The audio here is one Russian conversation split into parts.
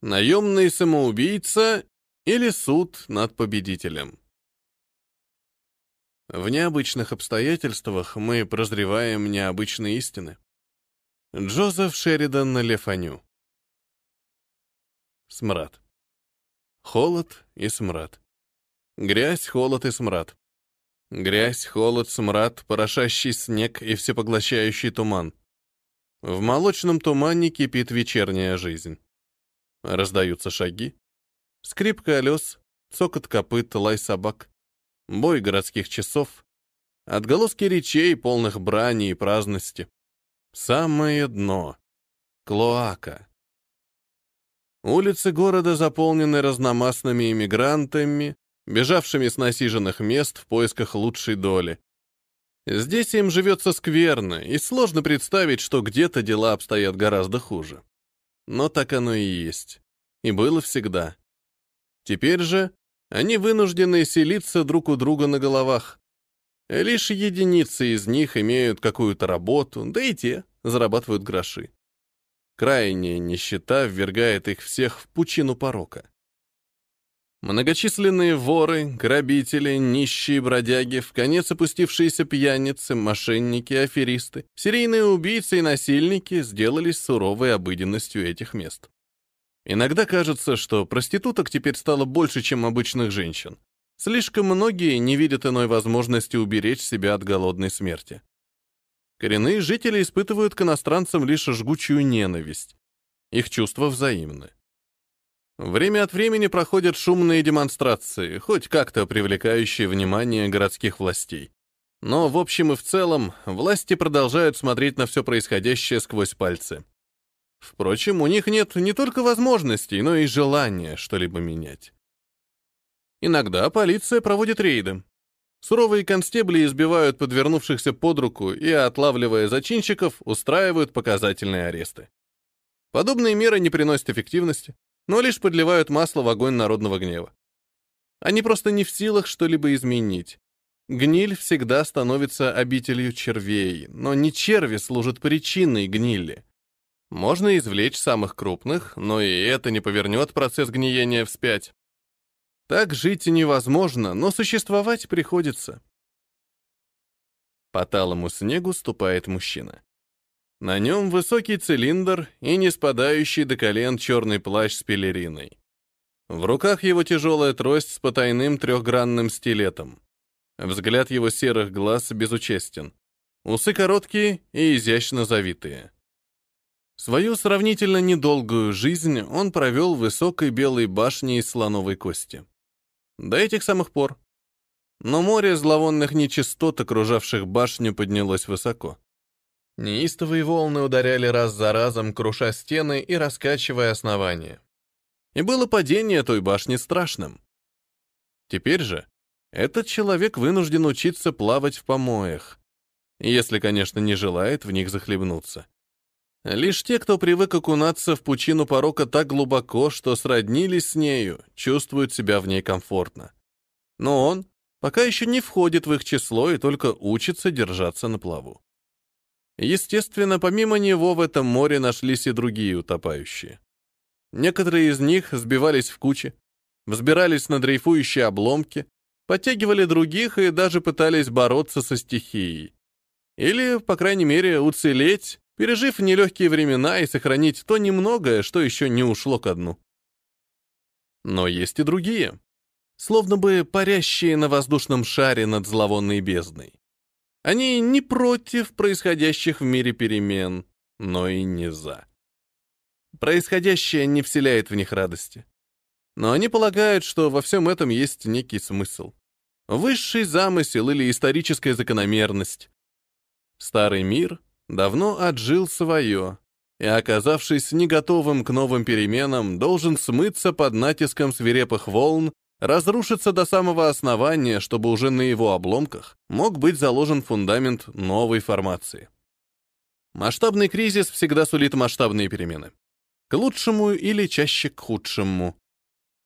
наемный самоубийца или суд над победителем. В необычных обстоятельствах мы прозреваем необычные истины. Джозеф Шеридан Лефаню. Смрад. Холод и смрад. Грязь, холод и смрад. Грязь, холод, смрад, порошащий снег и всепоглощающий туман. В молочном тумане кипит вечерняя жизнь. Раздаются шаги. Скрип колес, цокот копыт, лай собак бой городских часов, отголоски речей, полных брани и праздности. Самое дно. Клоака. Улицы города заполнены разномастными иммигрантами, бежавшими с насиженных мест в поисках лучшей доли. Здесь им живется скверно, и сложно представить, что где-то дела обстоят гораздо хуже. Но так оно и есть. И было всегда. Теперь же они вынуждены селиться друг у друга на головах. Лишь единицы из них имеют какую-то работу, да и те зарабатывают гроши. Крайняя нищета ввергает их всех в пучину порока. Многочисленные воры, грабители, нищие бродяги, в конец опустившиеся пьяницы, мошенники, аферисты, серийные убийцы и насильники сделались суровой обыденностью этих мест. Иногда кажется, что проституток теперь стало больше, чем обычных женщин. Слишком многие не видят иной возможности уберечь себя от голодной смерти. Коренные жители испытывают к иностранцам лишь жгучую ненависть. Их чувства взаимны. Время от времени проходят шумные демонстрации, хоть как-то привлекающие внимание городских властей. Но в общем и в целом власти продолжают смотреть на все происходящее сквозь пальцы. Впрочем, у них нет не только возможностей, но и желания что-либо менять. Иногда полиция проводит рейды. Суровые констебли избивают подвернувшихся под руку и, отлавливая зачинщиков, устраивают показательные аресты. Подобные меры не приносят эффективности, но лишь подливают масло в огонь народного гнева. Они просто не в силах что-либо изменить. Гниль всегда становится обителью червей, но не черви служат причиной гнили. Можно извлечь самых крупных, но и это не повернет процесс гниения вспять. Так жить невозможно, но существовать приходится. По талому снегу ступает мужчина. На нем высокий цилиндр и не спадающий до колен черный плащ с пелериной. В руках его тяжелая трость с потайным трехгранным стилетом. Взгляд его серых глаз безучестен. Усы короткие и изящно завитые. Свою сравнительно недолгую жизнь он провел в высокой белой башне из слоновой кости. До этих самых пор. Но море зловонных нечистот, окружавших башню, поднялось высоко. Неистовые волны ударяли раз за разом, круша стены и раскачивая основания. И было падение той башни страшным. Теперь же этот человек вынужден учиться плавать в помоях, если, конечно, не желает в них захлебнуться. Лишь те, кто привык окунаться в пучину порока так глубоко, что сроднились с нею, чувствуют себя в ней комфортно. Но он пока еще не входит в их число и только учится держаться на плаву. Естественно, помимо него в этом море нашлись и другие утопающие. Некоторые из них сбивались в кучи, взбирались на дрейфующие обломки, подтягивали других и даже пытались бороться со стихией. Или, по крайней мере, уцелеть пережив нелегкие времена и сохранить то немногое, что еще не ушло ко дну. Но есть и другие, словно бы парящие на воздушном шаре над зловонной бездной. Они не против происходящих в мире перемен, но и не за. Происходящее не вселяет в них радости. Но они полагают, что во всем этом есть некий смысл. Высший замысел или историческая закономерность. Старый мир давно отжил свое, и, оказавшись не готовым к новым переменам, должен смыться под натиском свирепых волн, разрушиться до самого основания, чтобы уже на его обломках мог быть заложен фундамент новой формации. Масштабный кризис всегда сулит масштабные перемены. К лучшему или чаще к худшему.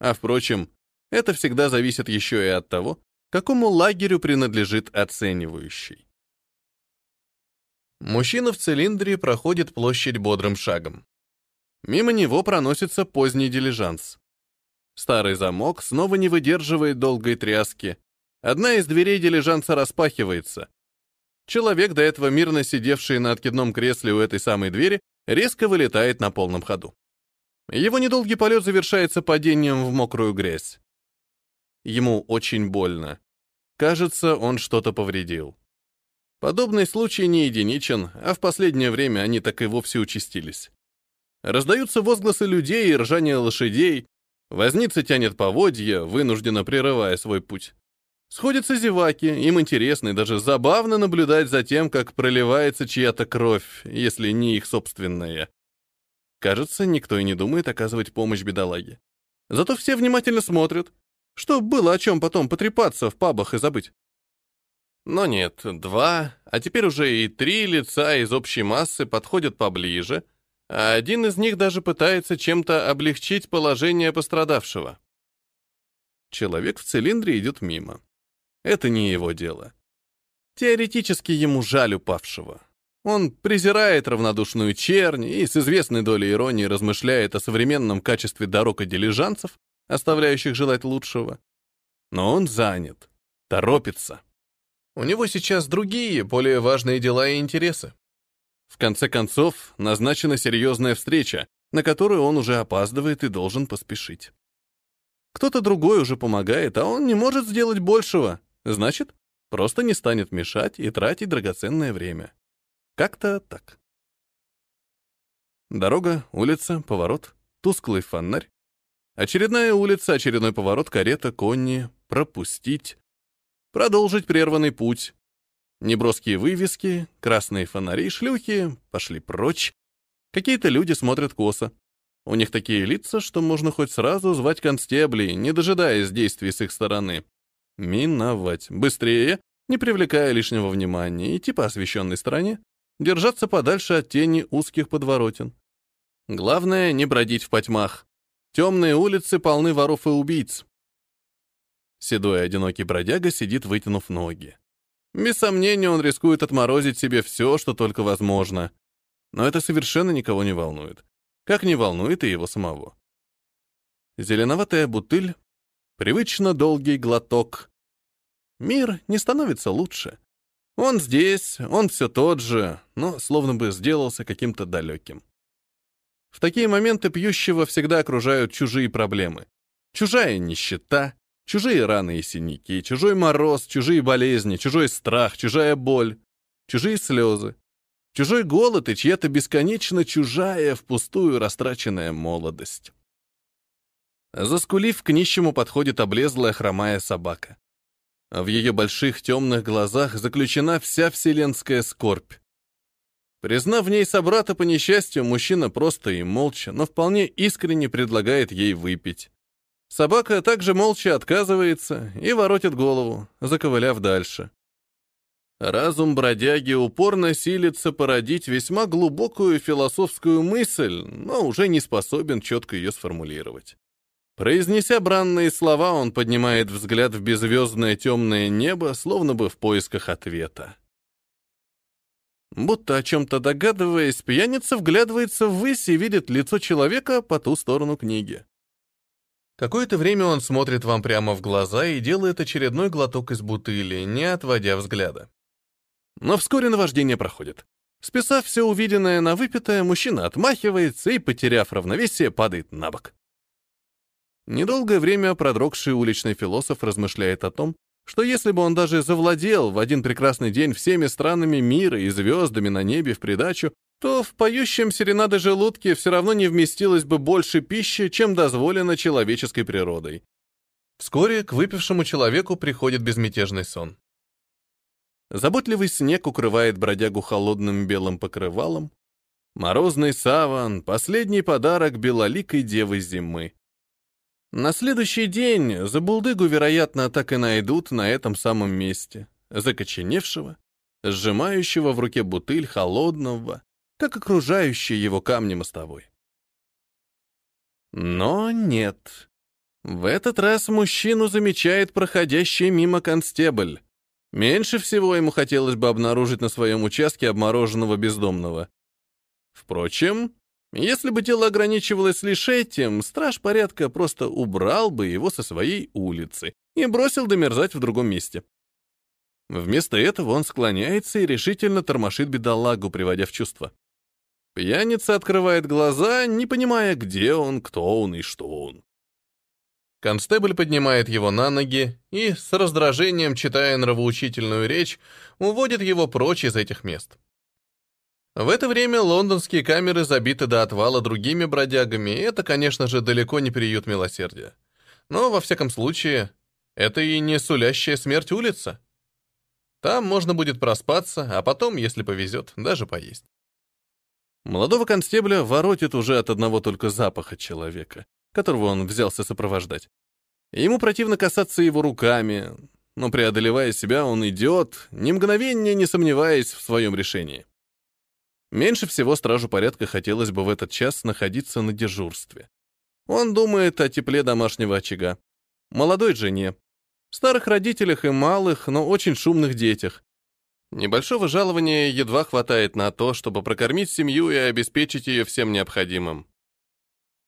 А впрочем, это всегда зависит еще и от того, какому лагерю принадлежит оценивающий. Мужчина в цилиндре проходит площадь бодрым шагом. Мимо него проносится поздний дилижанс. Старый замок снова не выдерживает долгой тряски. Одна из дверей дилижанса распахивается. Человек, до этого мирно сидевший на откидном кресле у этой самой двери, резко вылетает на полном ходу. Его недолгий полет завершается падением в мокрую грязь. Ему очень больно. Кажется, он что-то повредил. Подобный случай не единичен, а в последнее время они так и вовсе участились. Раздаются возгласы людей и ржание лошадей, возница тянет поводья, вынужденно прерывая свой путь. Сходятся зеваки, им интересно и даже забавно наблюдать за тем, как проливается чья-то кровь, если не их собственная. Кажется, никто и не думает оказывать помощь бедолаге. Зато все внимательно смотрят, чтобы было о чем потом потрепаться в пабах и забыть. Но нет, два, а теперь уже и три лица из общей массы подходят поближе, а один из них даже пытается чем-то облегчить положение пострадавшего. Человек в цилиндре идет мимо. Это не его дело. Теоретически ему жаль упавшего. Он презирает равнодушную чернь и с известной долей иронии размышляет о современном качестве дорог и дилижанцев, оставляющих желать лучшего. Но он занят, торопится. У него сейчас другие, более важные дела и интересы. В конце концов, назначена серьезная встреча, на которую он уже опаздывает и должен поспешить. Кто-то другой уже помогает, а он не может сделать большего. Значит, просто не станет мешать и тратить драгоценное время. Как-то так. Дорога, улица, поворот, тусклый фонарь. Очередная улица, очередной поворот, карета, кони, пропустить. Продолжить прерванный путь. Неброские вывески, красные фонари, шлюхи пошли прочь. Какие-то люди смотрят косо. У них такие лица, что можно хоть сразу звать констеблей, не дожидаясь действий с их стороны. Миновать. Быстрее, не привлекая лишнего внимания, идти по освещенной стороне, держаться подальше от тени узких подворотен. Главное — не бродить в потьмах. Темные улицы полны воров и убийц. Седой одинокий бродяга сидит, вытянув ноги. Без сомнения, он рискует отморозить себе все, что только возможно. Но это совершенно никого не волнует. Как не волнует и его самого. Зеленоватая бутыль, привычно долгий глоток. Мир не становится лучше. Он здесь, он все тот же, но словно бы сделался каким-то далеким. В такие моменты пьющего всегда окружают чужие проблемы. Чужая нищета, чужие раны и синяки, чужой мороз, чужие болезни, чужой страх, чужая боль, чужие слезы, чужой голод и чья-то бесконечно чужая, впустую растраченная молодость. Заскулив, к нищему подходит облезлая хромая собака. В ее больших темных глазах заключена вся вселенская скорбь. Признав в ней собрата по несчастью, мужчина просто и молча, но вполне искренне предлагает ей выпить. Собака также молча отказывается и воротит голову, заковыляв дальше. Разум бродяги упорно силится породить весьма глубокую философскую мысль, но уже не способен четко ее сформулировать. Произнеся бранные слова, он поднимает взгляд в беззвездное темное небо, словно бы в поисках ответа. Будто о чем-то догадываясь, пьяница вглядывается ввысь и видит лицо человека по ту сторону книги. Какое-то время он смотрит вам прямо в глаза и делает очередной глоток из бутыли, не отводя взгляда. Но вскоре наваждение проходит. Списав все увиденное на выпитое, мужчина отмахивается и, потеряв равновесие, падает на бок. Недолгое время продрогший уличный философ размышляет о том, что если бы он даже завладел в один прекрасный день всеми странами мира и звездами на небе в придачу, то в поющем серенады желудке все равно не вместилось бы больше пищи, чем дозволено человеческой природой. Вскоре к выпившему человеку приходит безмятежный сон. Заботливый снег укрывает бродягу холодным белым покрывалом. Морозный саван — последний подарок белоликой девы зимы. На следующий день забулдыгу, вероятно, так и найдут на этом самом месте, закоченевшего, сжимающего в руке бутыль холодного, как окружающий его камни мостовой. Но нет. В этот раз мужчину замечает проходящий мимо констебль. Меньше всего ему хотелось бы обнаружить на своем участке обмороженного бездомного. Впрочем, Если бы дело ограничивалось лишь этим, страж порядка просто убрал бы его со своей улицы и бросил домерзать в другом месте. Вместо этого он склоняется и решительно тормошит бедолагу, приводя в чувство. Пьяница открывает глаза, не понимая, где он, кто он и что он. Констебль поднимает его на ноги и, с раздражением читая нравоучительную речь, уводит его прочь из этих мест. В это время лондонские камеры забиты до отвала другими бродягами, и это, конечно же, далеко не приют милосердия. Но, во всяком случае, это и не сулящая смерть улица. Там можно будет проспаться, а потом, если повезет, даже поесть. Молодого констебля воротит уже от одного только запаха человека, которого он взялся сопровождать. Ему противно касаться его руками, но, преодолевая себя, он идет, ни мгновения не сомневаясь в своем решении. Меньше всего стражу порядка хотелось бы в этот час находиться на дежурстве. Он думает о тепле домашнего очага, молодой жене, старых родителях и малых, но очень шумных детях. Небольшого жалования едва хватает на то, чтобы прокормить семью и обеспечить ее всем необходимым.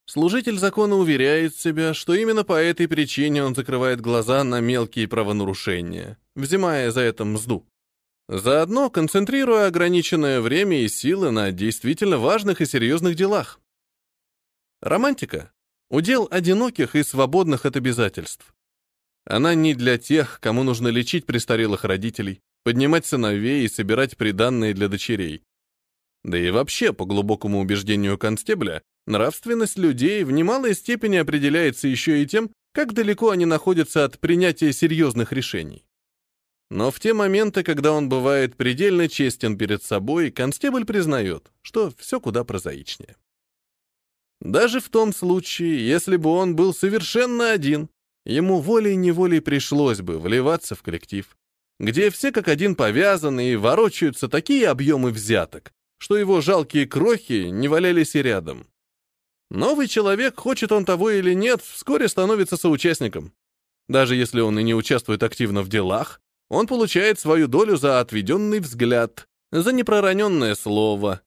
Служитель закона уверяет себя, что именно по этой причине он закрывает глаза на мелкие правонарушения, взимая за это мзду. Заодно концентрируя ограниченное время и силы на действительно важных и серьезных делах. Романтика — удел одиноких и свободных от обязательств. Она не для тех, кому нужно лечить престарелых родителей, поднимать сыновей и собирать приданные для дочерей. Да и вообще, по глубокому убеждению констебля, Нравственность людей в немалой степени определяется еще и тем, как далеко они находятся от принятия серьезных решений. Но в те моменты, когда он бывает предельно честен перед собой, констебль признает, что все куда прозаичнее. Даже в том случае, если бы он был совершенно один, ему волей-неволей пришлось бы вливаться в коллектив, где все как один повязаны и ворочаются такие объемы взяток, что его жалкие крохи не валялись и рядом. Новый человек, хочет он того или нет, вскоре становится соучастником. Даже если он и не участвует активно в делах, он получает свою долю за отведенный взгляд, за непророненное слово.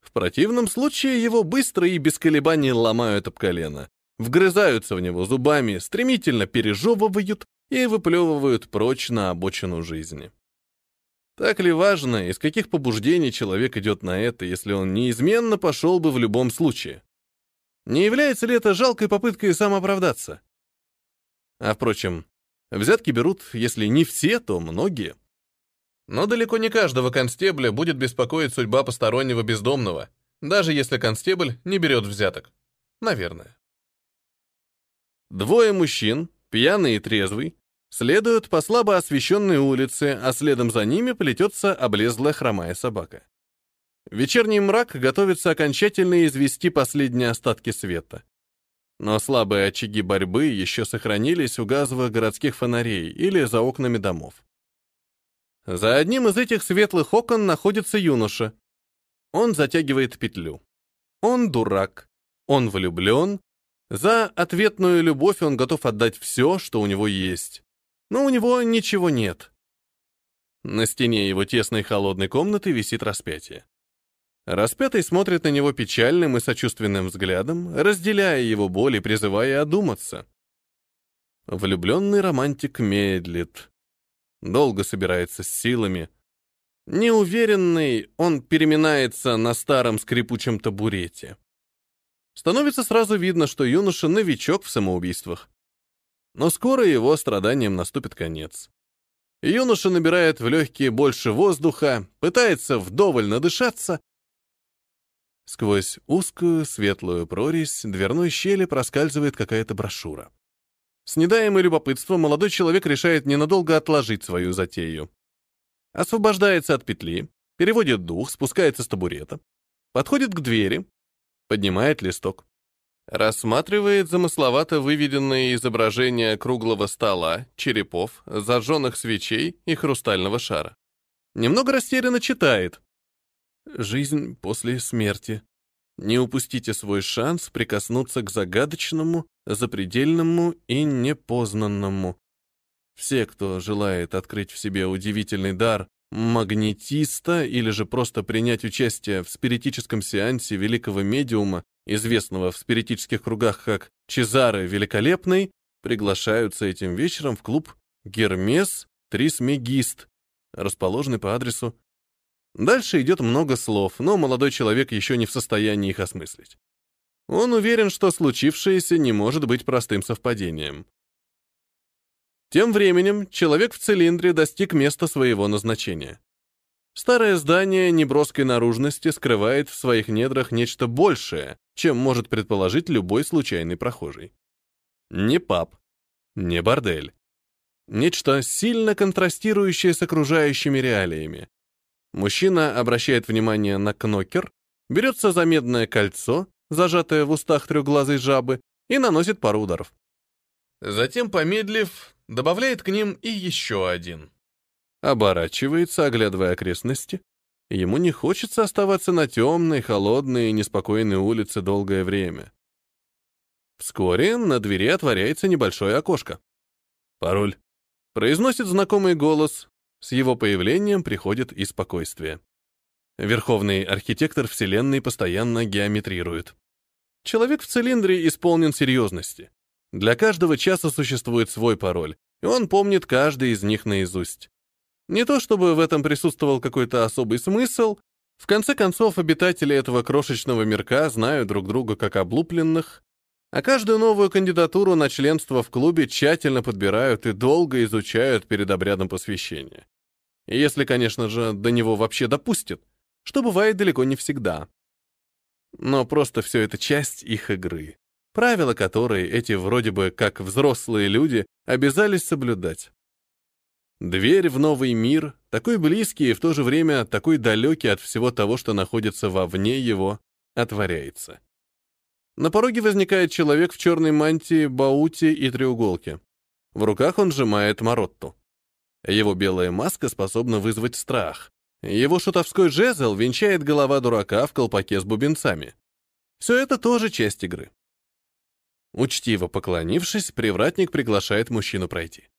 В противном случае его быстро и без колебаний ломают об колено, вгрызаются в него зубами, стремительно пережевывают и выплевывают прочь на обочину жизни. Так ли важно, из каких побуждений человек идет на это, если он неизменно пошел бы в любом случае? Не является ли это жалкой попыткой самооправдаться? А впрочем, взятки берут, если не все, то многие. Но далеко не каждого констебля будет беспокоить судьба постороннего бездомного, даже если констебль не берет взяток. Наверное. Двое мужчин, пьяный и трезвый, следуют по слабо освещенной улице, а следом за ними плетется облезлая хромая собака. Вечерний мрак готовится окончательно извести последние остатки света. Но слабые очаги борьбы еще сохранились у газовых городских фонарей или за окнами домов. За одним из этих светлых окон находится юноша. Он затягивает петлю. Он дурак. Он влюблен. За ответную любовь он готов отдать все, что у него есть. Но у него ничего нет. На стене его тесной холодной комнаты висит распятие. Распятый смотрит на него печальным и сочувственным взглядом, разделяя его боль и призывая одуматься. Влюбленный романтик медлит. Долго собирается с силами. Неуверенный, он переминается на старом скрипучем табурете. Становится сразу видно, что юноша новичок в самоубийствах. Но скоро его страданиям наступит конец. Юноша набирает в легкие больше воздуха, пытается вдоволь надышаться, Сквозь узкую светлую прорезь дверной щели проскальзывает какая-то брошюра. С недаемой любопытством молодой человек решает ненадолго отложить свою затею. Освобождается от петли, переводит дух, спускается с табурета, подходит к двери, поднимает листок. Рассматривает замысловато выведенные изображения круглого стола, черепов, зажженных свечей и хрустального шара. Немного растерянно читает — Жизнь после смерти. Не упустите свой шанс прикоснуться к загадочному, запредельному и непознанному. Все, кто желает открыть в себе удивительный дар, магнетиста или же просто принять участие в спиритическом сеансе великого медиума, известного в спиритических кругах как Чезаре Великолепный, приглашаются этим вечером в клуб Гермес Трисмегист, расположенный по адресу. Дальше идет много слов, но молодой человек еще не в состоянии их осмыслить. Он уверен, что случившееся не может быть простым совпадением. Тем временем человек в цилиндре достиг места своего назначения. Старое здание неброской наружности скрывает в своих недрах нечто большее, чем может предположить любой случайный прохожий. Не паб, не бордель. Нечто сильно контрастирующее с окружающими реалиями. Мужчина обращает внимание на кнокер, берется за медное кольцо, зажатое в устах трехглазой жабы, и наносит пару ударов. Затем, помедлив, добавляет к ним и еще один. Оборачивается, оглядывая окрестности. Ему не хочется оставаться на темной, холодной и неспокойной улице долгое время. Вскоре на двери отворяется небольшое окошко. «Пароль», — произносит знакомый голос. С его появлением приходит и спокойствие. Верховный архитектор Вселенной постоянно геометрирует. Человек в цилиндре исполнен серьезности. Для каждого часа существует свой пароль, и он помнит каждый из них наизусть. Не то чтобы в этом присутствовал какой-то особый смысл, в конце концов обитатели этого крошечного мирка знают друг друга как облупленных, а каждую новую кандидатуру на членство в клубе тщательно подбирают и долго изучают перед обрядом посвящения. Если, конечно же, до него вообще допустят, что бывает далеко не всегда. Но просто все это часть их игры правила которые эти вроде бы как взрослые люди обязались соблюдать. Дверь в новый мир, такой близкий и в то же время такой далекий от всего того, что находится вовне его, отворяется. На пороге возникает человек в черной мантии, бауте и треуголке. В руках он сжимает Маротту. Его белая маска способна вызвать страх. Его шутовской жезл венчает голова дурака в колпаке с бубенцами. Все это тоже часть игры. Учтиво поклонившись, привратник приглашает мужчину пройти.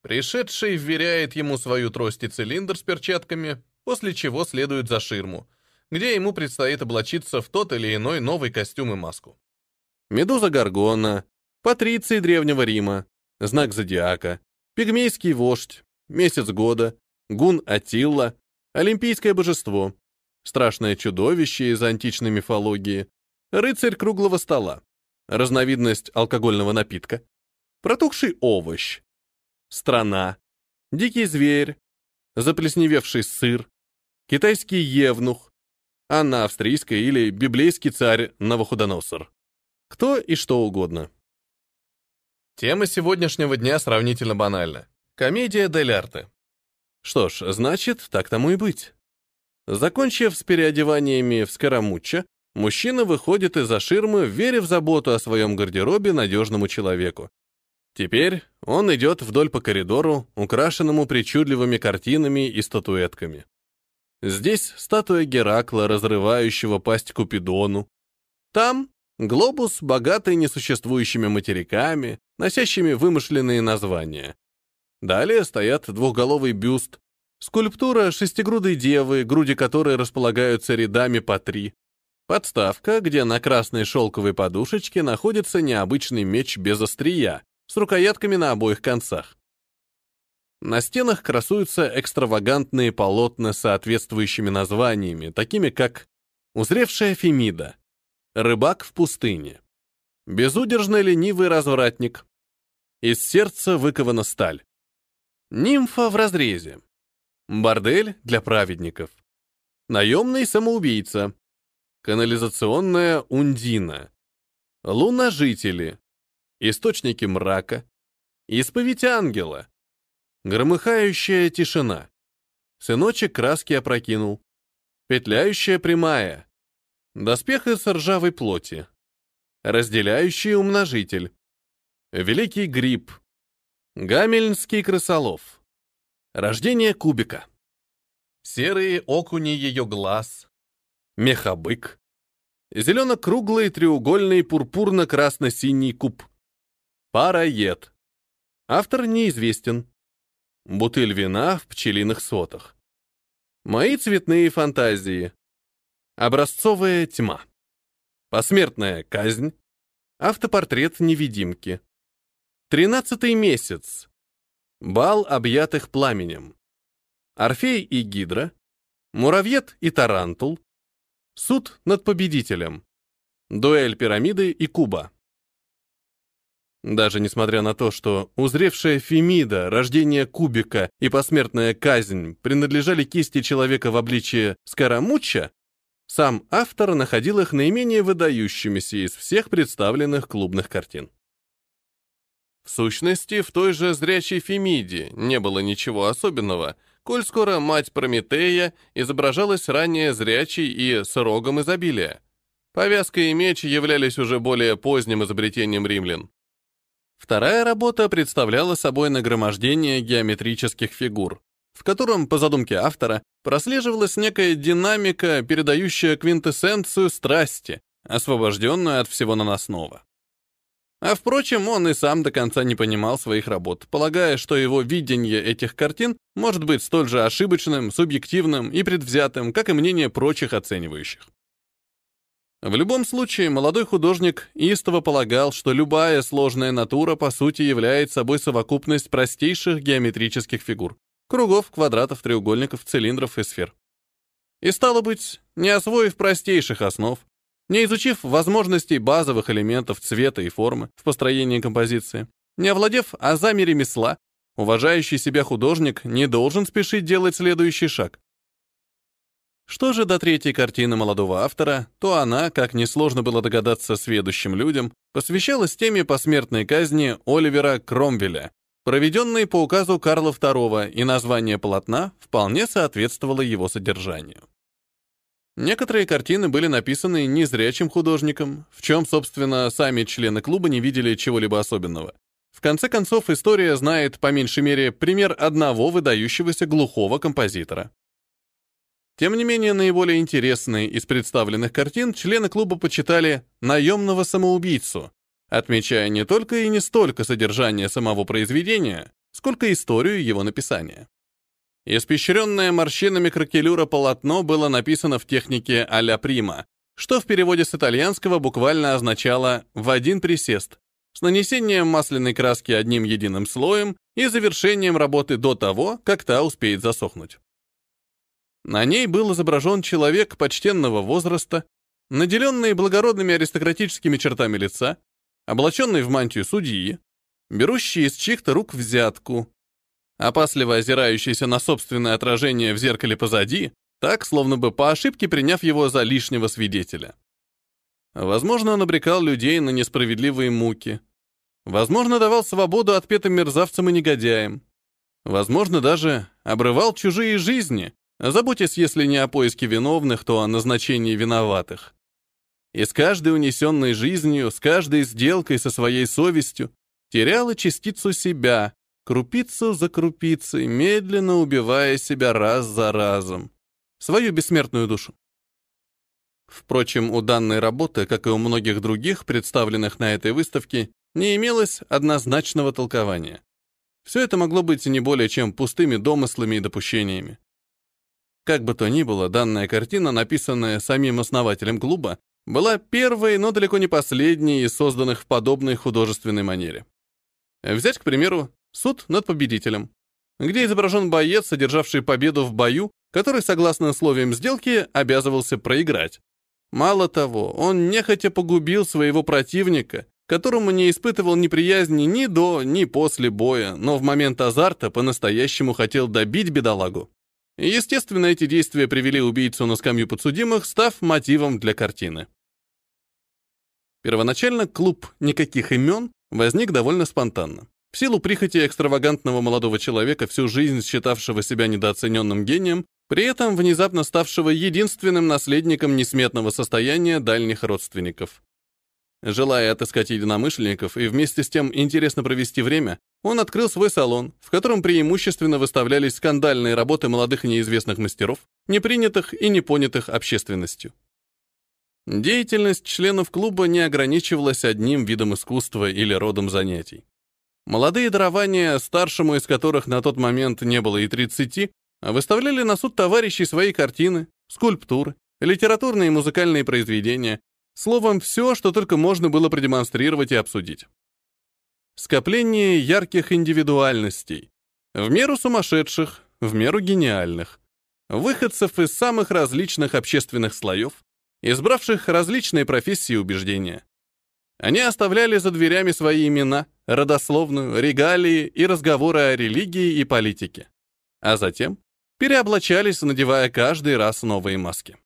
Пришедший вверяет ему свою трость и цилиндр с перчатками, после чего следует за ширму, где ему предстоит облачиться в тот или иной новый костюм и маску. Медуза Гаргона, Патриций Древнего Рима, Знак Зодиака, Пигмейский вождь, Месяц года, Гун Атилла, Олимпийское божество, Страшное чудовище из античной мифологии, Рыцарь круглого стола, разновидность алкогольного напитка, протухший овощ, страна, дикий зверь, заплесневевший сыр, китайский евнух, а на австрийской или библейский царь Навуходоносор. Кто и что угодно. Тема сегодняшнего дня сравнительно банальна. Комедия дель арте. Что ж, значит, так тому и быть. Закончив с переодеваниями в Скоромуччо, Мужчина выходит из-за ширмы, веря в заботу о своем гардеробе надежному человеку. Теперь он идет вдоль по коридору, украшенному причудливыми картинами и статуэтками. Здесь статуя Геракла, разрывающего пасть Купидону. Там глобус, богатый несуществующими материками, носящими вымышленные названия. Далее стоят двухголовый бюст, скульптура шестигрудой девы, груди которой располагаются рядами по три, Подставка, где на красной шелковой подушечке находится необычный меч без острия, с рукоятками на обоих концах. На стенах красуются экстравагантные полотна с соответствующими названиями, такими как «Узревшая Фемида», «Рыбак в пустыне», «Безудержно ленивый развратник», «Из сердца выкована сталь», «Нимфа в разрезе», «Бордель для праведников», «Наемный самоубийца», канализационная Ундина, луножители, источники мрака, исповедь ангела, громыхающая тишина, сыночек краски опрокинул, петляющая прямая, доспех из ржавой плоти, разделяющий умножитель, великий гриб, гамельнский крысолов, рождение кубика, серые окуни ее глаз, мехобык, зелено-круглый треугольный пурпурно-красно-синий куб, пароед. Автор неизвестен. Бутыль вина в пчелиных сотах. Мои цветные фантазии. Образцовая тьма. Посмертная казнь. Автопортрет невидимки. Тринадцатый месяц. Бал объятых пламенем. Орфей и Гидра. Муравьед и Тарантул. Суд над победителем. Дуэль пирамиды и куба. Даже несмотря на то, что узревшая Фемида, рождение кубика и посмертная казнь принадлежали кисти человека в обличье Скоромуча, сам автор находил их наименее выдающимися из всех представленных клубных картин. В сущности, в той же зрячей Фемиде не было ничего особенного, коль скоро мать Прометея изображалась ранее зрячей и с рогом изобилия. Повязка и меч являлись уже более поздним изобретением римлян. Вторая работа представляла собой нагромождение геометрических фигур, в котором, по задумке автора, прослеживалась некая динамика, передающая квинтэссенцию страсти, освобожденную от всего наносного. А впрочем, он и сам до конца не понимал своих работ, полагая, что его видение этих картин может быть столь же ошибочным, субъективным и предвзятым, как и мнение прочих оценивающих. В любом случае, молодой художник истово полагал, что любая сложная натура по сути является собой совокупность простейших геометрических фигур — кругов, квадратов, треугольников, цилиндров и сфер. И стало быть, не освоив простейших основ, не изучив возможностей базовых элементов цвета и формы в построении композиции, не овладев азами ремесла, уважающий себя художник не должен спешить делать следующий шаг. Что же до третьей картины молодого автора, то она, как несложно было догадаться сведущим людям, посвящалась теме посмертной казни Оливера Кромвеля, проведенной по указу Карла II, и название полотна вполне соответствовало его содержанию. Некоторые картины были написаны незрячим художником, в чем, собственно, сами члены клуба не видели чего-либо особенного. В конце концов, история знает, по меньшей мере, пример одного выдающегося глухого композитора. Тем не менее, наиболее интересные из представленных картин члены клуба почитали «Наемного самоубийцу», отмечая не только и не столько содержание самого произведения, сколько историю его написания. Испещренное морщинами кракелюра полотно было написано в технике а-ля прима, что в переводе с итальянского буквально означало «в один присест», с нанесением масляной краски одним единым слоем и завершением работы до того, как та успеет засохнуть. На ней был изображен человек почтенного возраста, наделенный благородными аристократическими чертами лица, облаченный в мантию судьи, берущий из чьих-то рук взятку, опасливо озирающийся на собственное отражение в зеркале позади, так, словно бы по ошибке приняв его за лишнего свидетеля. Возможно, он обрекал людей на несправедливые муки. Возможно, давал свободу отпетым мерзавцам и негодяям. Возможно, даже обрывал чужие жизни, заботясь, если не о поиске виновных, то о назначении виноватых. И с каждой унесенной жизнью, с каждой сделкой со своей совестью теряла частицу себя, крупицу за крупицей, медленно убивая себя раз за разом, свою бессмертную душу. Впрочем, у данной работы, как и у многих других, представленных на этой выставке, не имелось однозначного толкования. Все это могло быть не более чем пустыми домыслами и допущениями. Как бы то ни было, данная картина, написанная самим основателем клуба, была первой, но далеко не последней из созданных в подобной художественной манере. Взять, к примеру, Суд над победителем, где изображен боец, содержавший победу в бою, который, согласно условиям сделки, обязывался проиграть. Мало того, он нехотя погубил своего противника, которому не испытывал неприязни ни до, ни после боя, но в момент азарта по-настоящему хотел добить бедолагу. естественно, эти действия привели убийцу на скамью подсудимых, став мотивом для картины. Первоначально клуб «Никаких имен» возник довольно спонтанно. В силу прихоти экстравагантного молодого человека, всю жизнь считавшего себя недооцененным гением, при этом внезапно ставшего единственным наследником несметного состояния дальних родственников. Желая отыскать единомышленников и вместе с тем интересно провести время, он открыл свой салон, в котором преимущественно выставлялись скандальные работы молодых неизвестных мастеров, не принятых и не понятых общественностью. Деятельность членов клуба не ограничивалась одним видом искусства или родом занятий. Молодые дарования, старшему из которых на тот момент не было и 30, выставляли на суд товарищей свои картины, скульптуры, литературные и музыкальные произведения, словом, все, что только можно было продемонстрировать и обсудить. Скопление ярких индивидуальностей, в меру сумасшедших, в меру гениальных, выходцев из самых различных общественных слоев, избравших различные профессии и убеждения. Они оставляли за дверями свои имена, родословную, регалии и разговоры о религии и политике. А затем переоблачались, надевая каждый раз новые маски.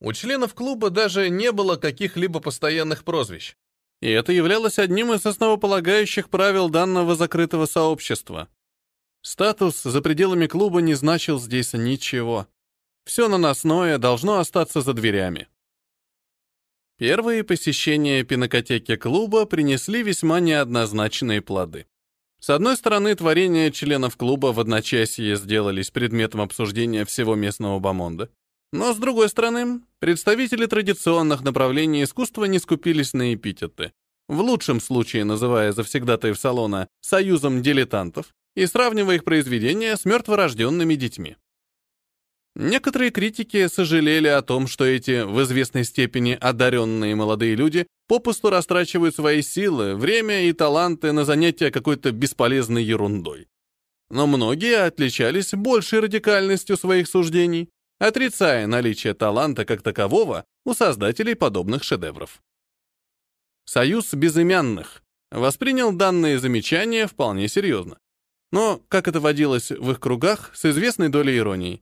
У членов клуба даже не было каких-либо постоянных прозвищ. И это являлось одним из основополагающих правил данного закрытого сообщества. Статус за пределами клуба не значил здесь ничего. Все наносное должно остаться за дверями. Первые посещения пинокотеки клуба принесли весьма неоднозначные плоды. С одной стороны, творения членов клуба в одночасье сделались предметом обсуждения всего местного бомонда. Но с другой стороны, представители традиционных направлений искусства не скупились на эпитеты, в лучшем случае называя завсегдатаев салона «союзом дилетантов» и сравнивая их произведения с мертворожденными детьми. Некоторые критики сожалели о том, что эти в известной степени одаренные молодые люди попусту растрачивают свои силы, время и таланты на занятия какой-то бесполезной ерундой. Но многие отличались большей радикальностью своих суждений, отрицая наличие таланта как такового у создателей подобных шедевров. Союз безымянных воспринял данные замечания вполне серьезно. Но, как это водилось в их кругах, с известной долей иронии.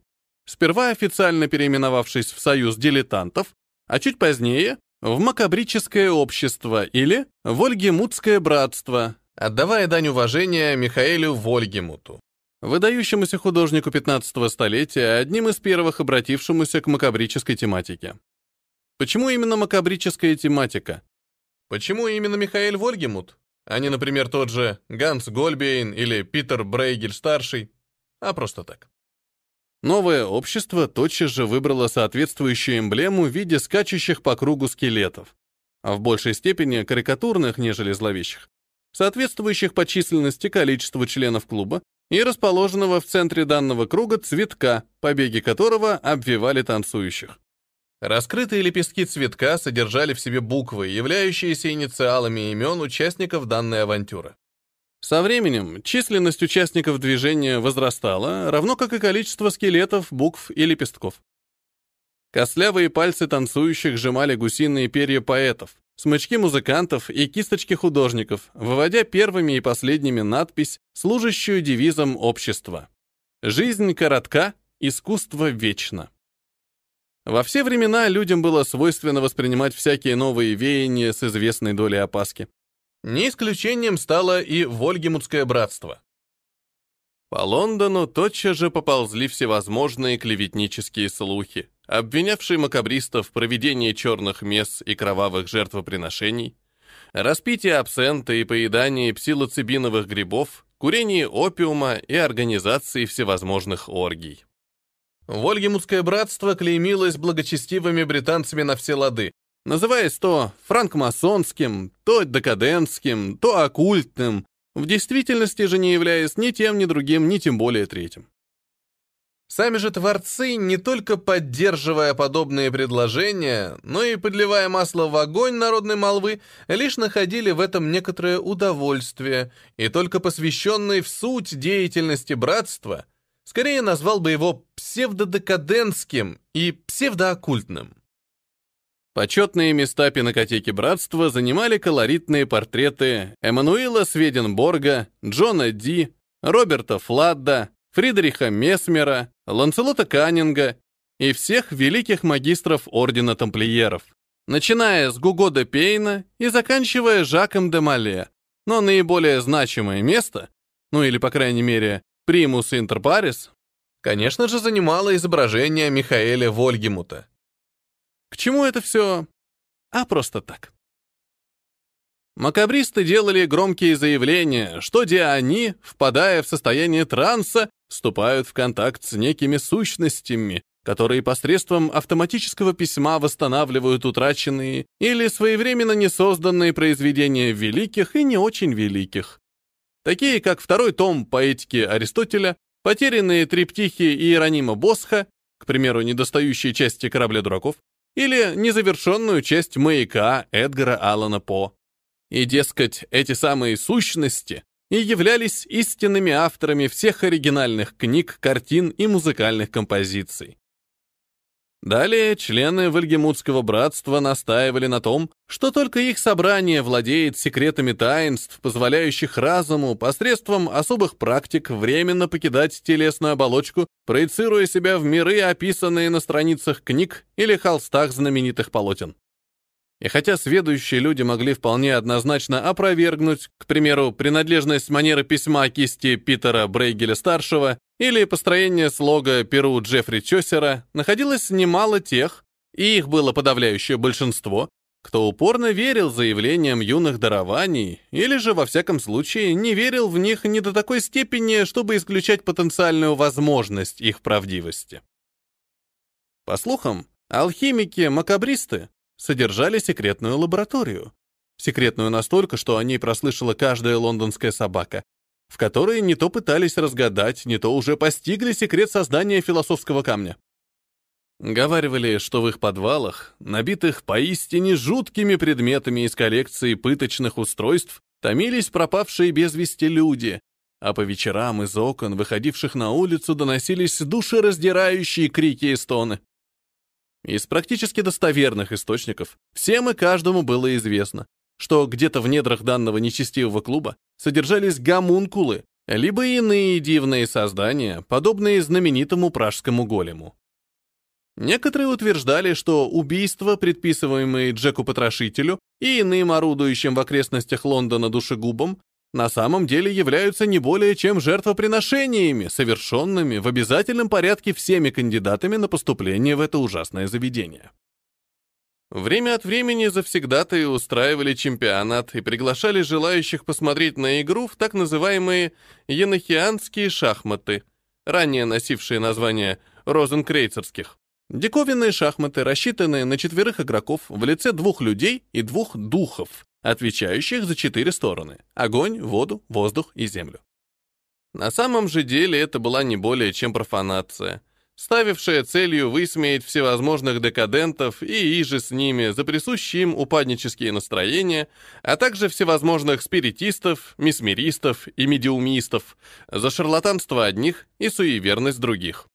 Сперва официально переименовавшись в Союз дилетантов, а чуть позднее в Макабрическое общество или Вольгемутское братство, отдавая дань уважения Михаэлю Вольгемуту, выдающемуся художнику 15 столетия, одним из первых обратившемуся к макабрической тематике. Почему именно макабрическая тематика? Почему именно Михаэль Вольгемут, а не, например, тот же Ганс Гольбейн или Питер Брейгель-старший, а просто так? Новое общество тотчас же выбрало соответствующую эмблему в виде скачущих по кругу скелетов, а в большей степени карикатурных, нежели зловещих, соответствующих по численности количеству членов клуба и расположенного в центре данного круга цветка, побеги которого обвивали танцующих. Раскрытые лепестки цветка содержали в себе буквы, являющиеся инициалами имен участников данной авантюры. Со временем численность участников движения возрастала, равно как и количество скелетов, букв и лепестков. Костлявые пальцы танцующих сжимали гусиные перья поэтов, смычки музыкантов и кисточки художников, выводя первыми и последними надпись, служащую девизом общества. «Жизнь коротка, искусство вечно». Во все времена людям было свойственно воспринимать всякие новые веяния с известной долей опаски. Не исключением стало и Вольгемутское братство. По Лондону тотчас же поползли всевозможные клеветнические слухи, обвинявшие макабристов в проведении черных мес и кровавых жертвоприношений, распитии абсента и поедании псилоцибиновых грибов, курении опиума и организации всевозможных оргий. Вольгемутское братство клеймилось благочестивыми британцами на все лады, называясь то франкмасонским, то декадентским, то оккультным, в действительности же не являясь ни тем, ни другим, ни тем более третьим. Сами же творцы, не только поддерживая подобные предложения, но и подливая масло в огонь народной молвы, лишь находили в этом некоторое удовольствие, и только посвященный в суть деятельности братства, скорее назвал бы его псевдодекадентским и псевдооккультным. Почетные места пинокотеки братства занимали колоритные портреты Эммануила Сведенборга, Джона Ди, Роберта Фладда, Фридриха Месмера, Ланцелота Каннинга и всех великих магистров Ордена Тамплиеров, начиная с Гуго де Пейна и заканчивая Жаком де Мале. Но наиболее значимое место, ну или, по крайней мере, примус интер парис, конечно же, занимало изображение Михаэля Вольгемута, к чему это все? А просто так. Макабристы делали громкие заявления, что где они, впадая в состояние транса, вступают в контакт с некими сущностями, которые посредством автоматического письма восстанавливают утраченные или своевременно несозданные произведения великих и не очень великих. Такие, как второй том поэтики Аристотеля, потерянные триптихи Иеронима Босха, к примеру, недостающие части корабля дураков, или незавершенную часть маяка Эдгара Аллана По. И, дескать, эти самые сущности и являлись истинными авторами всех оригинальных книг, картин и музыкальных композиций. Далее члены Вальгемутского братства настаивали на том, что только их собрание владеет секретами таинств, позволяющих разуму посредством особых практик временно покидать телесную оболочку, проецируя себя в миры, описанные на страницах книг или холстах знаменитых полотен. И хотя сведущие люди могли вполне однозначно опровергнуть, к примеру, принадлежность манеры письма кисти Питера Брейгеля-старшего или построение слога Перу Джеффри Чосера, находилось немало тех, и их было подавляющее большинство, кто упорно верил заявлениям юных дарований или же, во всяком случае, не верил в них не до такой степени, чтобы исключать потенциальную возможность их правдивости. По слухам, алхимики-макабристы содержали секретную лабораторию. Секретную настолько, что о ней прослышала каждая лондонская собака, в которой не то пытались разгадать, не то уже постигли секрет создания философского камня. Говаривали, что в их подвалах, набитых поистине жуткими предметами из коллекции пыточных устройств, томились пропавшие без вести люди, а по вечерам из окон, выходивших на улицу, доносились душераздирающие крики и стоны. Из практически достоверных источников всем и каждому было известно, что где-то в недрах данного нечестивого клуба содержались гомункулы, либо иные дивные создания, подобные знаменитому пражскому голему. Некоторые утверждали, что убийства, предписываемые Джеку Потрошителю и иным орудующим в окрестностях Лондона душегубам, на самом деле являются не более чем жертвоприношениями, совершенными в обязательном порядке всеми кандидатами на поступление в это ужасное заведение. Время от времени завсегдатые устраивали чемпионат и приглашали желающих посмотреть на игру в так называемые енохианские шахматы, ранее носившие название розенкрейцерских. Диковинные шахматы, рассчитанные на четверых игроков в лице двух людей и двух духов, отвечающих за четыре стороны — огонь, воду, воздух и землю. На самом же деле это была не более чем профанация, ставившая целью высмеять всевозможных декадентов и иже с ними за присущие им упаднические настроения, а также всевозможных спиритистов, мисмеристов и медиумистов за шарлатанство одних и суеверность других.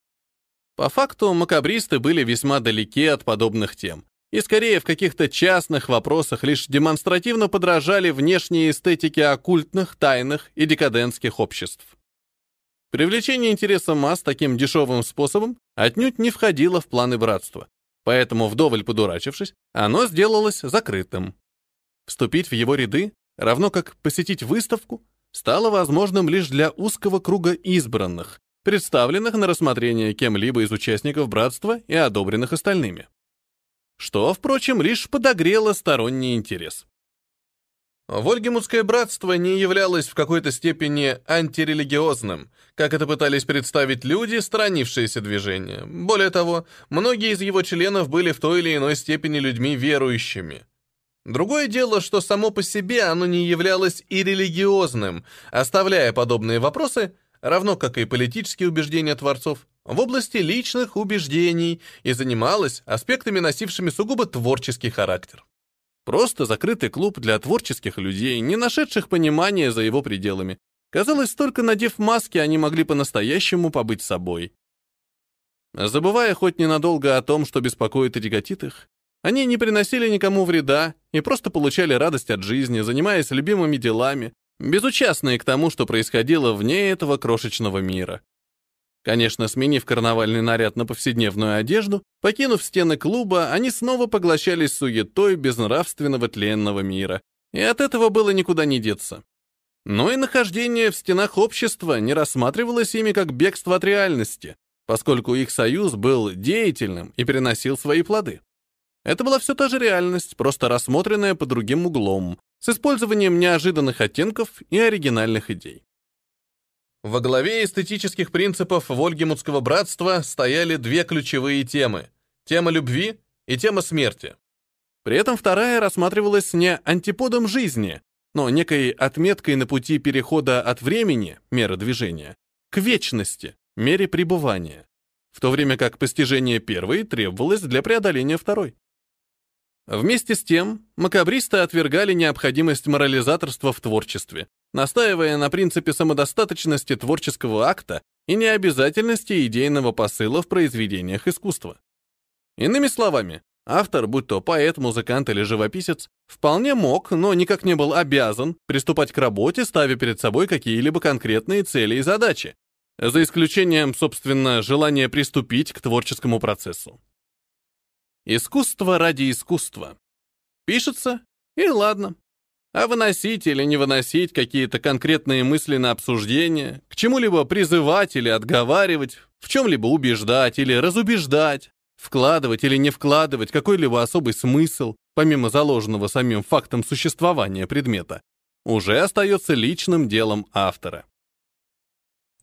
По факту макабристы были весьма далеки от подобных тем, и скорее в каких-то частных вопросах лишь демонстративно подражали внешней эстетике оккультных, тайных и декадентских обществ. Привлечение интереса масс таким дешевым способом отнюдь не входило в планы братства, поэтому, вдоволь подурачившись, оно сделалось закрытым. Вступить в его ряды, равно как посетить выставку, стало возможным лишь для узкого круга избранных, представленных на рассмотрение кем-либо из участников братства и одобренных остальными что, впрочем, лишь подогрело сторонний интерес. Вольгемутское братство не являлось в какой-то степени антирелигиозным, как это пытались представить люди, сторонившиеся движения. Более того, многие из его членов были в той или иной степени людьми верующими. Другое дело, что само по себе оно не являлось и религиозным, оставляя подобные вопросы, равно как и политические убеждения творцов, в области личных убеждений и занималась аспектами, носившими сугубо творческий характер. Просто закрытый клуб для творческих людей, не нашедших понимания за его пределами. Казалось, только надев маски, они могли по-настоящему побыть собой. Забывая хоть ненадолго о том, что беспокоит и тяготит их, они не приносили никому вреда и просто получали радость от жизни, занимаясь любимыми делами, безучастные к тому, что происходило вне этого крошечного мира. Конечно, сменив карнавальный наряд на повседневную одежду, покинув стены клуба, они снова поглощались суетой безнравственного тленного мира. И от этого было никуда не деться. Но и нахождение в стенах общества не рассматривалось ими как бегство от реальности, поскольку их союз был деятельным и приносил свои плоды. Это была все та же реальность, просто рассмотренная по другим углом, с использованием неожиданных оттенков и оригинальных идей. Во главе эстетических принципов Вольгемутского братства стояли две ключевые темы — тема любви и тема смерти. При этом вторая рассматривалась не антиподом жизни, но некой отметкой на пути перехода от времени, мера движения, к вечности, мере пребывания, в то время как постижение первой требовалось для преодоления второй. Вместе с тем, макабристы отвергали необходимость морализаторства в творчестве, настаивая на принципе самодостаточности творческого акта и необязательности идейного посыла в произведениях искусства. Иными словами, автор, будь то поэт, музыкант или живописец, вполне мог, но никак не был обязан приступать к работе, ставя перед собой какие-либо конкретные цели и задачи, за исключением, собственно, желания приступить к творческому процессу. Искусство ради искусства. Пишется, и ладно. А выносить или не выносить какие-то конкретные мысли на обсуждение, к чему-либо призывать или отговаривать, в чем-либо убеждать или разубеждать, вкладывать или не вкладывать какой-либо особый смысл, помимо заложенного самим фактом существования предмета, уже остается личным делом автора.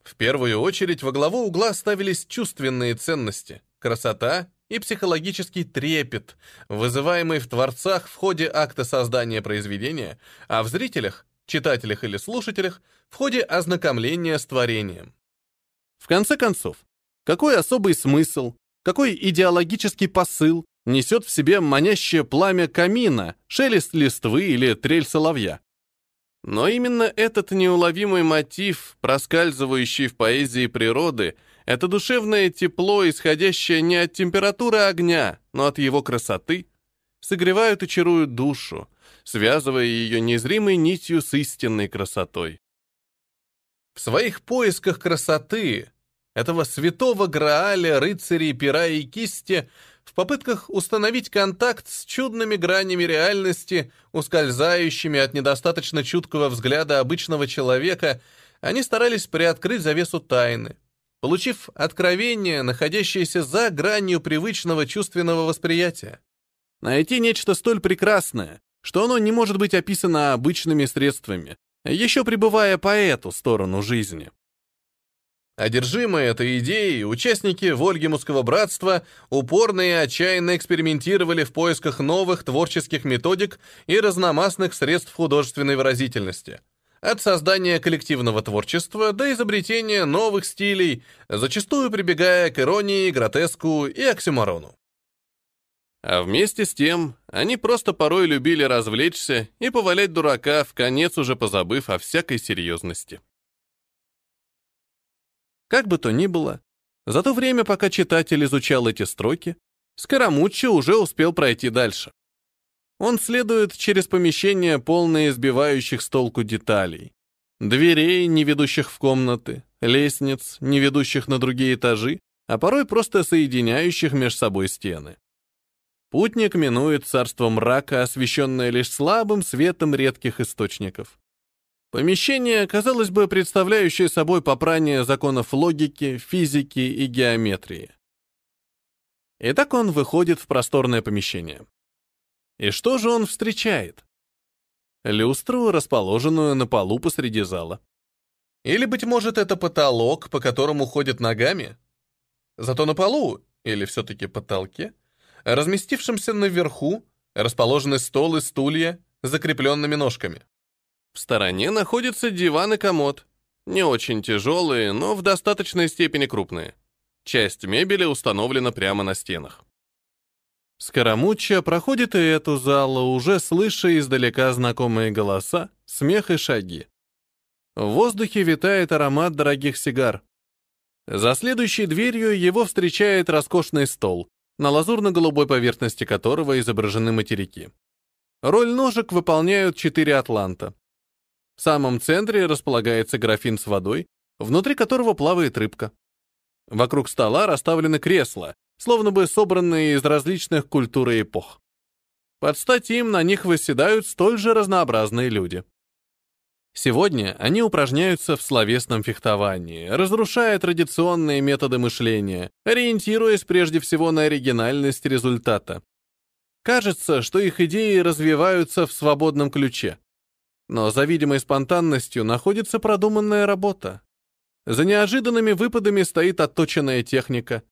В первую очередь во главу угла ставились чувственные ценности, красота и психологический трепет, вызываемый в творцах в ходе акта создания произведения, а в зрителях, читателях или слушателях в ходе ознакомления с творением. В конце концов, какой особый смысл, какой идеологический посыл несет в себе манящее пламя камина, шелест листвы или трель соловья? Но именно этот неуловимый мотив, проскальзывающий в поэзии природы, это душевное тепло, исходящее не от температуры огня, но от его красоты, согревают и чаруют душу, связывая ее незримой нитью с истинной красотой. В своих поисках красоты, этого святого Грааля рыцарей пера и кисти, в попытках установить контакт с чудными гранями реальности, ускользающими от недостаточно чуткого взгляда обычного человека, они старались приоткрыть завесу тайны, получив откровение, находящееся за гранью привычного чувственного восприятия. Найти нечто столь прекрасное, что оно не может быть описано обычными средствами, еще пребывая по эту сторону жизни. Одержимые этой идеей, участники Вольгемутского братства упорно и отчаянно экспериментировали в поисках новых творческих методик и разномастных средств художественной выразительности – от создания коллективного творчества до изобретения новых стилей, зачастую прибегая к иронии, гротеску и оксюморону. А вместе с тем, они просто порой любили развлечься и повалять дурака, в конец уже позабыв о всякой серьезности. Как бы то ни было, за то время, пока читатель изучал эти строки, Скоромуччи уже успел пройти дальше. Он следует через помещение, полное избивающих с толку деталей. Дверей, не ведущих в комнаты, лестниц, не ведущих на другие этажи, а порой просто соединяющих между собой стены. Путник минует царство мрака, освещенное лишь слабым светом редких источников. Помещение, казалось бы, представляющее собой попрание законов логики, физики и геометрии. Итак, он выходит в просторное помещение. И что же он встречает? Люстру, расположенную на полу посреди зала. Или, быть может, это потолок, по которому ходят ногами? Зато на полу, или все-таки потолке, разместившемся наверху, расположены стол и стулья с закрепленными ножками. В стороне находится диван и комод. Не очень тяжелые, но в достаточной степени крупные. Часть мебели установлена прямо на стенах. Скоромучча проходит и эту залу, уже слыша издалека знакомые голоса, смех и шаги. В воздухе витает аромат дорогих сигар. За следующей дверью его встречает роскошный стол, на лазурно-голубой поверхности которого изображены материки. Роль ножек выполняют четыре атланта. В самом центре располагается графин с водой, внутри которого плавает рыбка. Вокруг стола расставлены кресла, словно бы собранные из различных культур и эпох. Под стать им на них восседают столь же разнообразные люди. Сегодня они упражняются в словесном фехтовании, разрушая традиционные методы мышления, ориентируясь прежде всего на оригинальность результата. Кажется, что их идеи развиваются в свободном ключе. Но за видимой спонтанностью находится продуманная работа. За неожиданными выпадами стоит отточенная техника,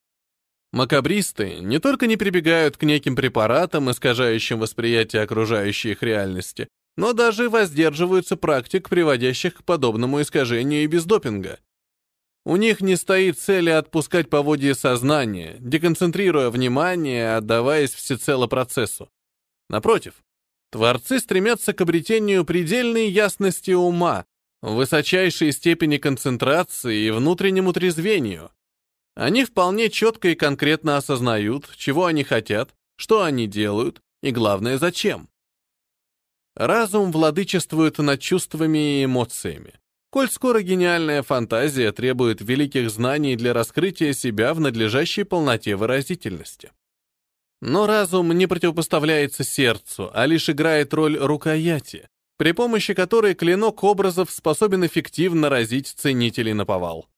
Макабристы не только не прибегают к неким препаратам, искажающим восприятие окружающей их реальности, но даже воздерживаются практик, приводящих к подобному искажению и без допинга. У них не стоит цели отпускать поводья сознания, деконцентрируя внимание, отдаваясь всецело процессу. Напротив, творцы стремятся к обретению предельной ясности ума, высочайшей степени концентрации и внутреннему трезвению. Они вполне четко и конкретно осознают, чего они хотят, что они делают и, главное, зачем. Разум владычествует над чувствами и эмоциями. Коль скоро гениальная фантазия требует великих знаний для раскрытия себя в надлежащей полноте выразительности. Но разум не противопоставляется сердцу, а лишь играет роль рукояти, при помощи которой клинок образов способен эффективно разить ценителей на повал.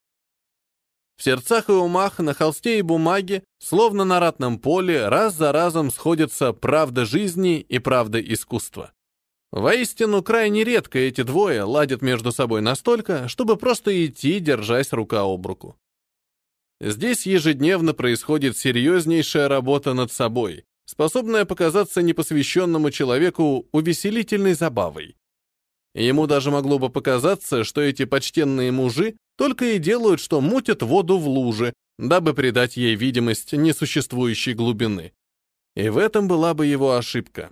В сердцах и умах, на холсте и бумаге, словно на ратном поле, раз за разом сходятся правда жизни и правда искусства. Воистину, крайне редко эти двое ладят между собой настолько, чтобы просто идти, держась рука об руку. Здесь ежедневно происходит серьезнейшая работа над собой, способная показаться непосвященному человеку увеселительной забавой. Ему даже могло бы показаться, что эти почтенные мужи только и делают, что мутят воду в луже, дабы придать ей видимость несуществующей глубины. И в этом была бы его ошибка.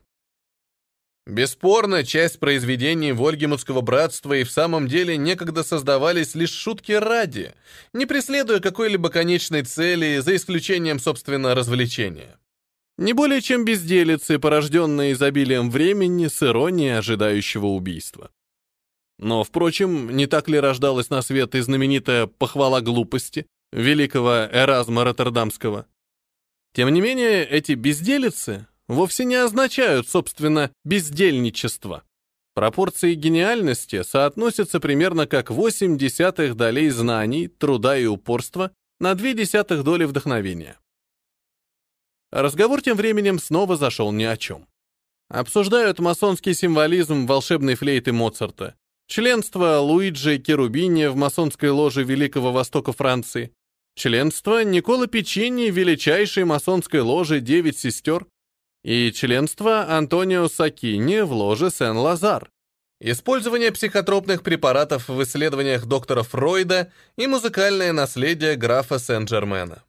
Бесспорно, часть произведений Вольгемутского братства и в самом деле некогда создавались лишь шутки ради, не преследуя какой-либо конечной цели, за исключением, собственно, развлечения. Не более чем безделицы, порожденные изобилием времени с иронией ожидающего убийства. Но, впрочем, не так ли рождалась на свет и знаменитая «похвала глупости» великого Эразма Роттердамского? Тем не менее, эти безделицы вовсе не означают, собственно, бездельничество. Пропорции гениальности соотносятся примерно как 8 десятых долей знаний, труда и упорства на 2 десятых доли вдохновения. Разговор тем временем снова зашел ни о чем. Обсуждают масонский символизм волшебной флейты Моцарта, членство Луиджи Керубини в масонской ложе Великого Востока Франции, членство Никола Печини в величайшей масонской ложе «Девять сестер», и членство Антонио Сакини в ложе Сен-Лазар. Использование психотропных препаратов в исследованиях доктора Фройда и музыкальное наследие графа Сен-Джермена.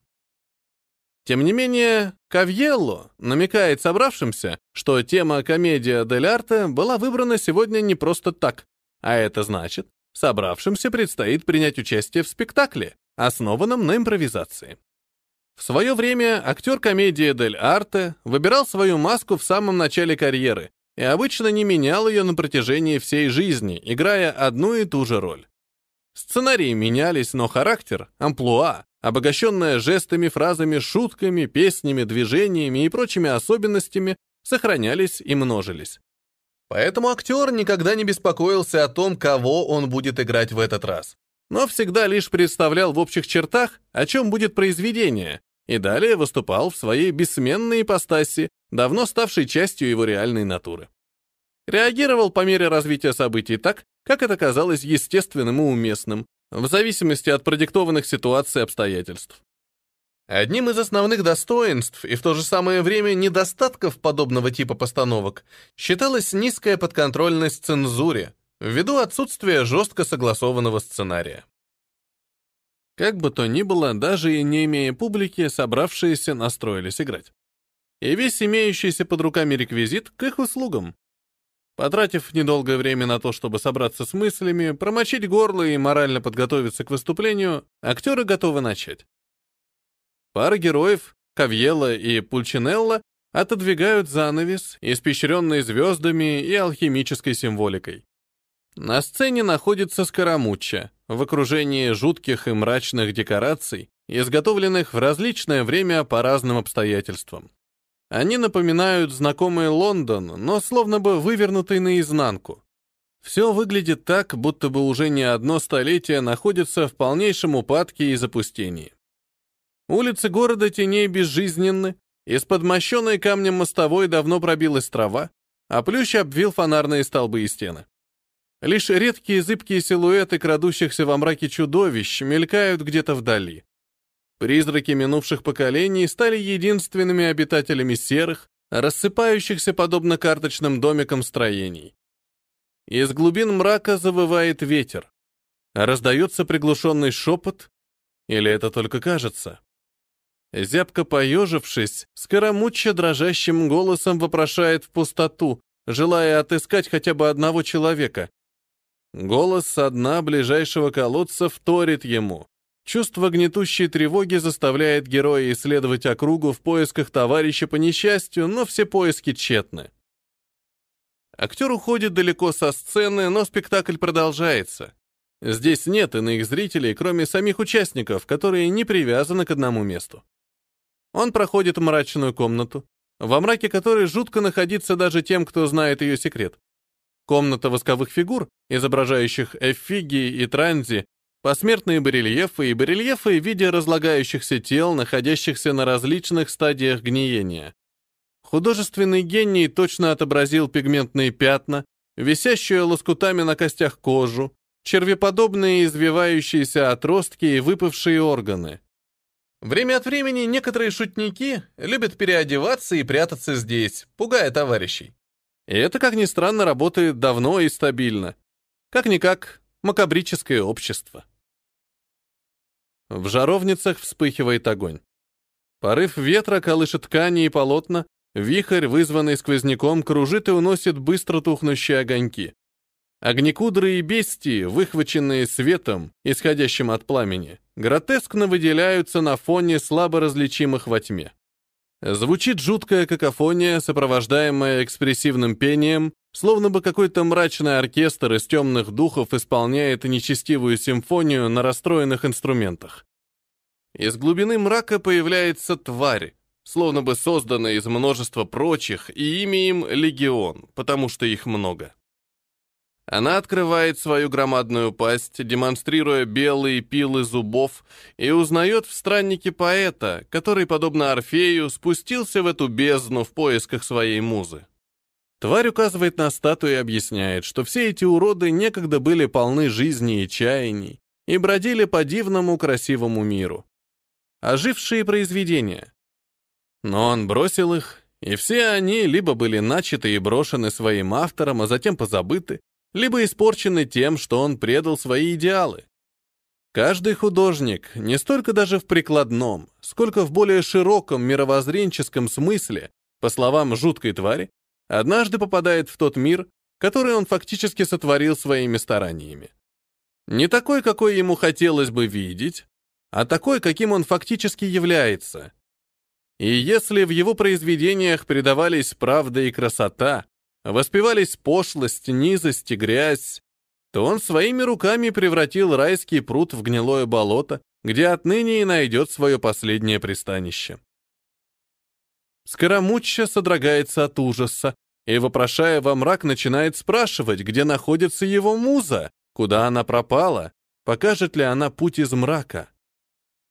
Тем не менее, Кавьелло намекает собравшимся, что тема комедия дель арте была выбрана сегодня не просто так, а это значит, собравшимся предстоит принять участие в спектакле, основанном на импровизации. В свое время актер комедии Дель Арте выбирал свою маску в самом начале карьеры и обычно не менял ее на протяжении всей жизни, играя одну и ту же роль. Сценарии менялись, но характер, амплуа, обогащенная жестами, фразами, шутками, песнями, движениями и прочими особенностями, сохранялись и множились. Поэтому актер никогда не беспокоился о том, кого он будет играть в этот раз, но всегда лишь представлял в общих чертах, о чем будет произведение, и далее выступал в своей бессменной ипостаси, давно ставшей частью его реальной натуры. Реагировал по мере развития событий так, как это казалось естественным и уместным, в зависимости от продиктованных ситуаций и обстоятельств. Одним из основных достоинств и в то же самое время недостатков подобного типа постановок считалась низкая подконтрольность цензуре ввиду отсутствия жестко согласованного сценария. Как бы то ни было, даже и не имея публики, собравшиеся настроились играть. И весь имеющийся под руками реквизит к их услугам. Потратив недолгое время на то, чтобы собраться с мыслями, промочить горло и морально подготовиться к выступлению, актеры готовы начать. Пара героев, Кавьела и Пульчинелла, отодвигают занавес, испещренный звездами и алхимической символикой. На сцене находится Скоромучча, в окружении жутких и мрачных декораций, изготовленных в различное время по разным обстоятельствам. Они напоминают знакомый Лондон, но словно бы вывернутый наизнанку. Все выглядит так, будто бы уже не одно столетие находится в полнейшем упадке и запустении. Улицы города теней безжизненны, из-под мощенной камнем мостовой давно пробилась трава, а плющ обвил фонарные столбы и стены. Лишь редкие зыбкие силуэты крадущихся во мраке чудовищ мелькают где-то вдали. Призраки минувших поколений стали единственными обитателями серых, рассыпающихся подобно карточным домикам строений. Из глубин мрака завывает ветер. Раздается приглушенный шепот, или это только кажется? Зябко поежившись, Скоромучча дрожащим голосом вопрошает в пустоту, желая отыскать хотя бы одного человека. Голос со дна ближайшего колодца вторит ему. Чувство гнетущей тревоги заставляет героя исследовать округу в поисках товарища по несчастью, но все поиски тщетны. Актер уходит далеко со сцены, но спектакль продолжается. Здесь нет иных зрителей, кроме самих участников, которые не привязаны к одному месту. Он проходит мрачную комнату, во мраке которой жутко находиться даже тем, кто знает ее секрет. Комната восковых фигур, изображающих эффигии и транзи, посмертные барельефы и барельефы в виде разлагающихся тел, находящихся на различных стадиях гниения. Художественный гений точно отобразил пигментные пятна, висящую лоскутами на костях кожу, червеподобные извивающиеся отростки и выпавшие органы. Время от времени некоторые шутники любят переодеваться и прятаться здесь, пугая товарищей. И это, как ни странно, работает давно и стабильно. Как-никак, макабрическое общество. В жаровницах вспыхивает огонь. Порыв ветра колышет ткани и полотна, вихрь, вызванный сквозняком, кружит и уносит быстро тухнущие огоньки. Огнекудры и бестии, выхваченные светом, исходящим от пламени, гротескно выделяются на фоне слабо различимых во тьме. Звучит жуткая какофония, сопровождаемая экспрессивным пением, словно бы какой-то мрачный оркестр из темных духов исполняет нечестивую симфонию на расстроенных инструментах. Из глубины мрака появляется тварь, словно бы созданная из множества прочих, и имя им легион, потому что их много. Она открывает свою громадную пасть, демонстрируя белые пилы зубов, и узнает в страннике поэта, который, подобно Орфею, спустился в эту бездну в поисках своей музы. Тварь указывает на статую и объясняет, что все эти уроды некогда были полны жизни и чаяний и бродили по дивному красивому миру. Ожившие произведения. Но он бросил их, и все они либо были начаты и брошены своим автором, а затем позабыты, либо испорчены тем, что он предал свои идеалы. Каждый художник, не столько даже в прикладном, сколько в более широком мировоззренческом смысле, по словам жуткой твари, однажды попадает в тот мир, который он фактически сотворил своими стараниями. Не такой, какой ему хотелось бы видеть, а такой, каким он фактически является. И если в его произведениях передавались правда и красота, воспевались пошлость, низость и грязь, то он своими руками превратил райский пруд в гнилое болото, где отныне и найдет свое последнее пристанище. Скоромучча содрогается от ужаса и, вопрошая во мрак, начинает спрашивать, где находится его муза, куда она пропала, покажет ли она путь из мрака.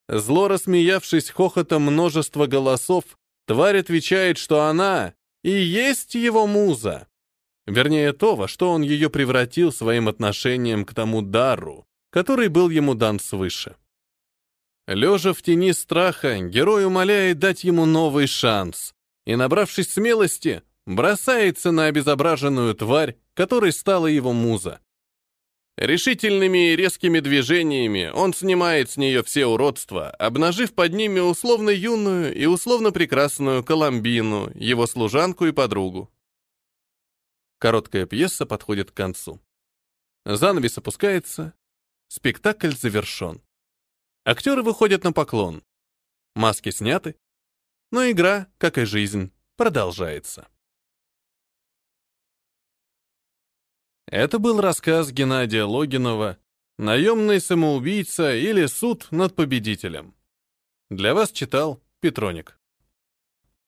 Зло рассмеявшись хохотом множества голосов, тварь отвечает, что она и есть его муза. Вернее, то, во что он ее превратил своим отношением к тому дару, который был ему дан свыше. Лежа в тени страха, герой умоляет дать ему новый шанс и, набравшись смелости, бросается на обезображенную тварь, которой стала его муза. Решительными и резкими движениями он снимает с нее все уродства, обнажив под ними условно юную и условно прекрасную Коломбину, его служанку и подругу. Короткая пьеса подходит к концу. Занавес опускается, спектакль завершен. Актеры выходят на поклон. Маски сняты, но игра, как и жизнь, продолжается. Это был рассказ Геннадия Логинова «Наемный самоубийца или суд над победителем». Для вас читал Петроник.